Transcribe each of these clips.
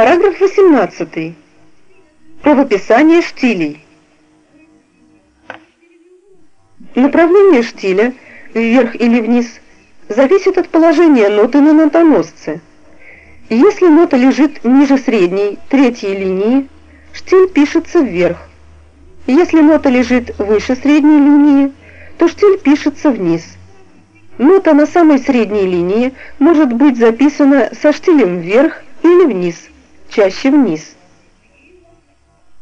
Параграф 18. Правописание штилей. Направление штиля вверх или вниз зависит от положения ноты на нотоносце. Если нота лежит ниже средней, третьей линии, штиль пишется вверх. Если нота лежит выше средней линии, то штиль пишется вниз. Нота на самой средней линии может быть записана со штилем вверх или вниз, чаще вниз.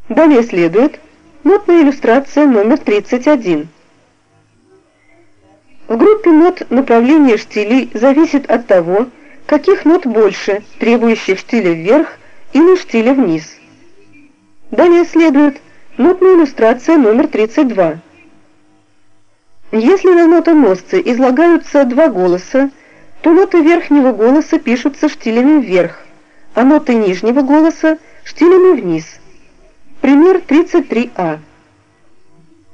Далее следует нотная иллюстрация номер 31. В группе нот направление штилей зависит от того, каких нот больше, требующих штиля вверх или штиля вниз. Далее следует нотная иллюстрация номер 32. Если на нотоносце излагаются два голоса, то ноты верхнего голоса пишутся штилями вверх, а ноты нижнего голоса штилями вниз. Пример 33А.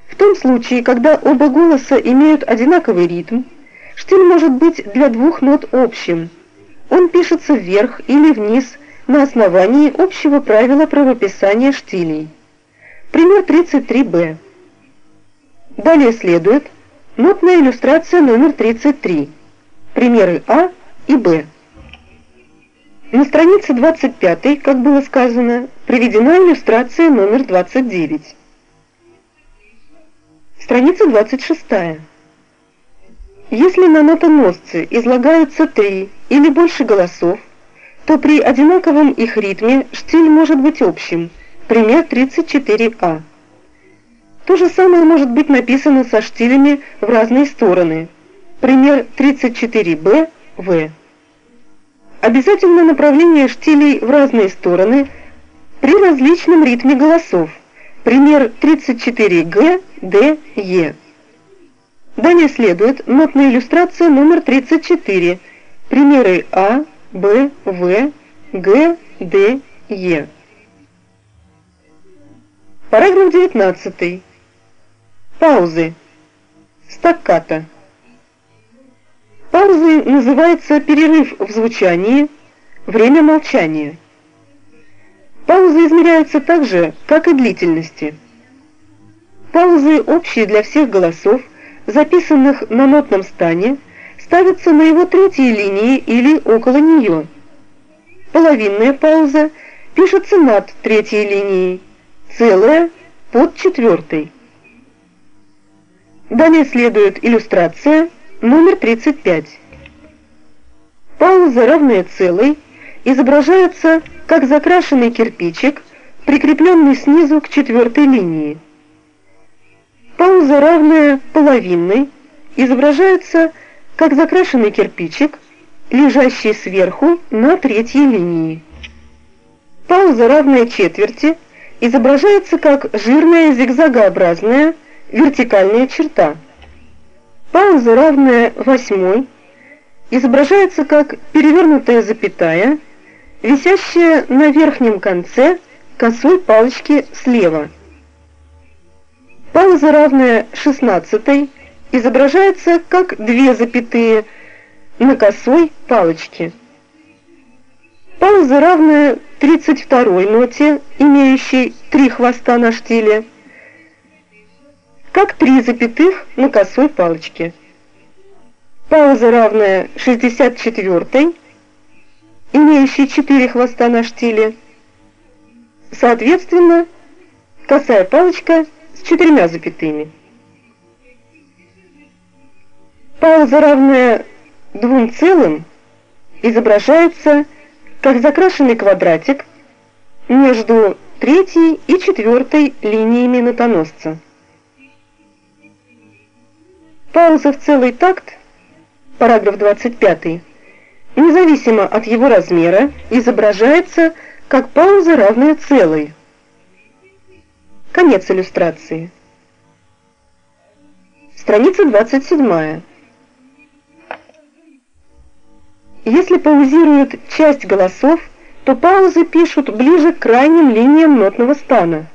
В том случае, когда оба голоса имеют одинаковый ритм, штиль может быть для двух нот общим. Он пишется вверх или вниз на основании общего правила правописания штилей. Пример 33Б. Далее следует Нотная иллюстрация номер 33. Примеры А и Б. На странице 25, как было сказано, приведена иллюстрация номер 29. Страница 26. Если на нотоносце излагаются три или больше голосов, то при одинаковом их ритме штиль может быть общим. Пример 34А. То же самое может быть написано со штилями в разные стороны. Пример 34Б, В. Обязательно направление штилей в разные стороны при различном ритме голосов. Пример 34Г, Д, Е. Далее следует нотная иллюстрация номер 34. Примеры А, Б, В, Г, Д, Е. Параграф 19. Паузы. Стаккато. Паузой называется перерыв в звучании, время молчания. Паузы измеряются так же, как и длительности. Паузы, общие для всех голосов, записанных на нотном стане, ставятся на его третьей линии или около нее. Половинная пауза пишется над третьей линией, целая под четвертой. Далее следует иллюстрация номер 35. Пауза, равная целой, изображается как закрашенный кирпичик, прикрепленный снизу к четвертой линии. Пауза, равная половинной, изображается как закрашенный кирпичик, лежащий сверху на третьей линии. Пауза, равная четверти, изображается как жирная зигзагообразная вертикальная черта. Пауза, равная восьмой, изображается как перевернутая запятая, висящая на верхнем конце косой палочки слева. Пауза, равная шестнадцатой, изображается как две запятые на косой палочке. Пауза, равная 32 ноте, имеющей три хвоста на штиле, как три запятых на косой палочке. Пауза, равная 64 имеющей четыре хвоста на штиле. Соответственно, косая палочка с четырьмя запятыми. Пауза, равная двум целым, изображается как закрашенный квадратик между третьей и четвертой линиями нотоносца. Пауза в целый такт, параграф 25, независимо от его размера, изображается как пауза, равная целой. Конец иллюстрации. Страница 27. Если паузируют часть голосов, то паузы пишут ближе к крайним линиям нотного стана,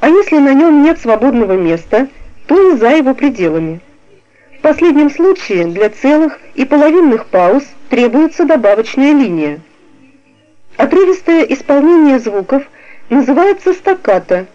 а если на нем нет свободного места, то и за его пределами последнем случае для целых и половинных пауз требуется добавочная линия. Отрывистое исполнение звуков называется стаккато,